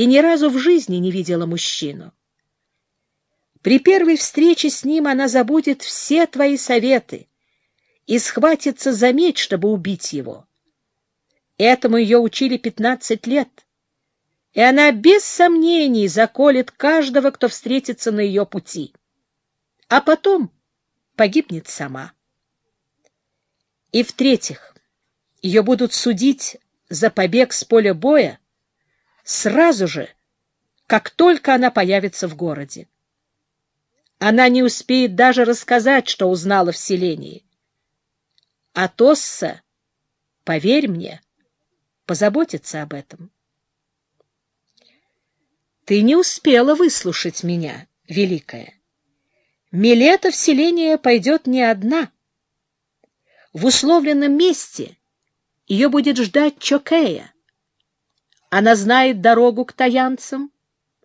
и ни разу в жизни не видела мужчину. При первой встрече с ним она забудет все твои советы и схватится за меч, чтобы убить его. Этому ее учили пятнадцать лет, и она без сомнений заколет каждого, кто встретится на ее пути, а потом погибнет сама. И в-третьих, ее будут судить за побег с поля боя сразу же, как только она появится в городе. Она не успеет даже рассказать, что узнала в селении. А Тосса, поверь мне, позаботится об этом. Ты не успела выслушать меня, Великая. Милета в селение пойдет не одна. В условленном месте ее будет ждать Чокея. Она знает дорогу к таянцам,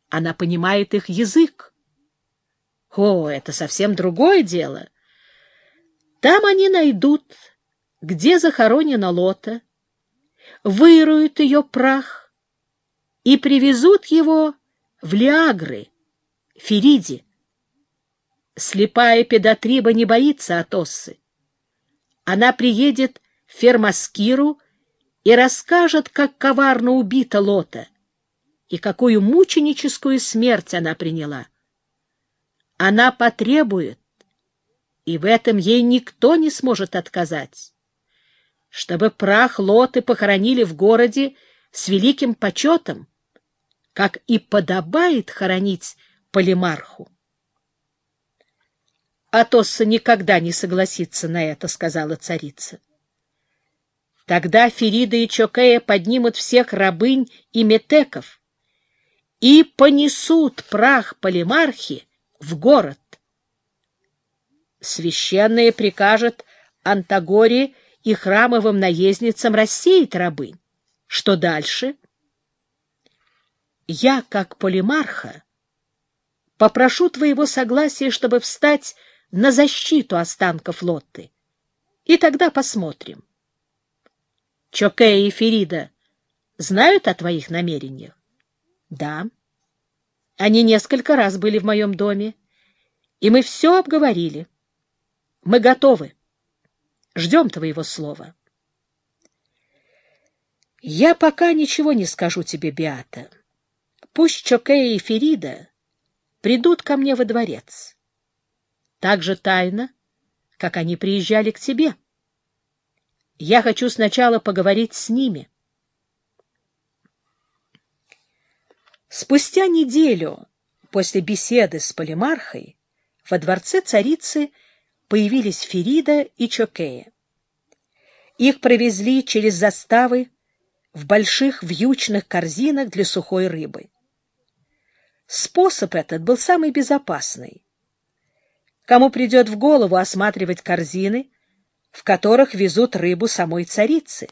она понимает их язык. О, это совсем другое дело. Там они найдут, где захоронена лота, выруют ее прах и привезут его в Лиагры, Фериди. Слепая педатриба не боится Атоссы. Она приедет в Фермаскиру и расскажет, как коварно убита Лота и какую мученическую смерть она приняла. Она потребует, и в этом ей никто не сможет отказать, чтобы прах Лоты похоронили в городе с великим почетом, как и подобает хоронить полимарху. Атосса никогда не согласится на это, — сказала царица. Тогда Ферида и Чокея поднимут всех рабынь и метеков и понесут прах полимархи в город. Священное прикажет Антагоре и храмовым наездницам рассеять рабынь. Что дальше? Я, как полимарха, попрошу твоего согласия, чтобы встать на защиту останков Лотты. И тогда посмотрим. Чокея и Ферида знают о твоих намерениях? Да. Они несколько раз были в моем доме, и мы все обговорили. Мы готовы. Ждем твоего слова. Я пока ничего не скажу тебе, Биата. Пусть Чокея и Ферида придут ко мне во дворец. Так же тайно, как они приезжали к тебе. Я хочу сначала поговорить с ними. Спустя неделю после беседы с Полимархой во дворце царицы появились Ферида и Чокея. Их провезли через заставы в больших вьючных корзинах для сухой рыбы. Способ этот был самый безопасный. Кому придет в голову осматривать корзины, в которых везут рыбу самой царицы?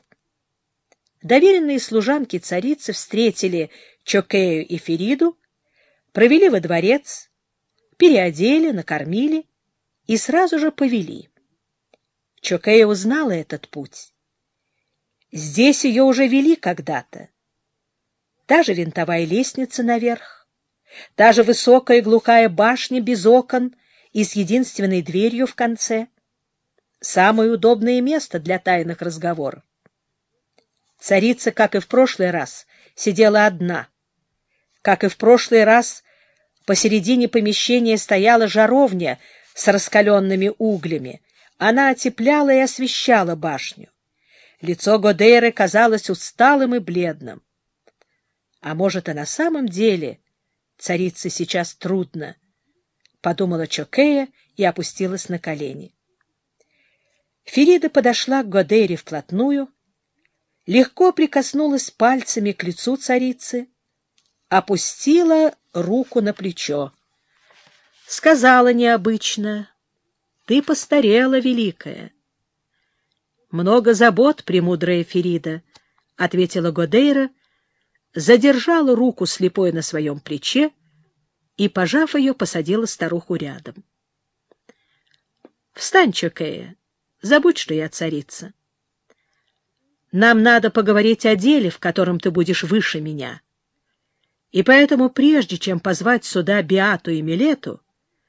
Доверенные служанки царицы встретили Чокею и Фериду, провели во дворец, переодели, накормили и сразу же повели. Чокея узнала этот путь. Здесь ее уже вели когда-то. Та же винтовая лестница наверх, та же высокая глухая башня без окон и с единственной дверью в конце. Самое удобное место для тайных разговоров. Царица, как и в прошлый раз, сидела одна. Как и в прошлый раз, посередине помещения стояла жаровня с раскаленными углями. Она отепляла и освещала башню. Лицо Годейры казалось усталым и бледным. А может, и на самом деле царице сейчас трудно, — подумала Чокея и опустилась на колени. Ферида подошла к Годейре вплотную легко прикоснулась пальцами к лицу царицы, опустила руку на плечо. Сказала необычно, «Ты постарела, великая». «Много забот, премудрая Ферида», — ответила Годейра, задержала руку слепой на своем плече и, пожав ее, посадила старуху рядом. «Встань, Чокея, забудь, что я царица». Нам надо поговорить о деле, в котором ты будешь выше меня. И поэтому, прежде чем позвать сюда Биату и Милету,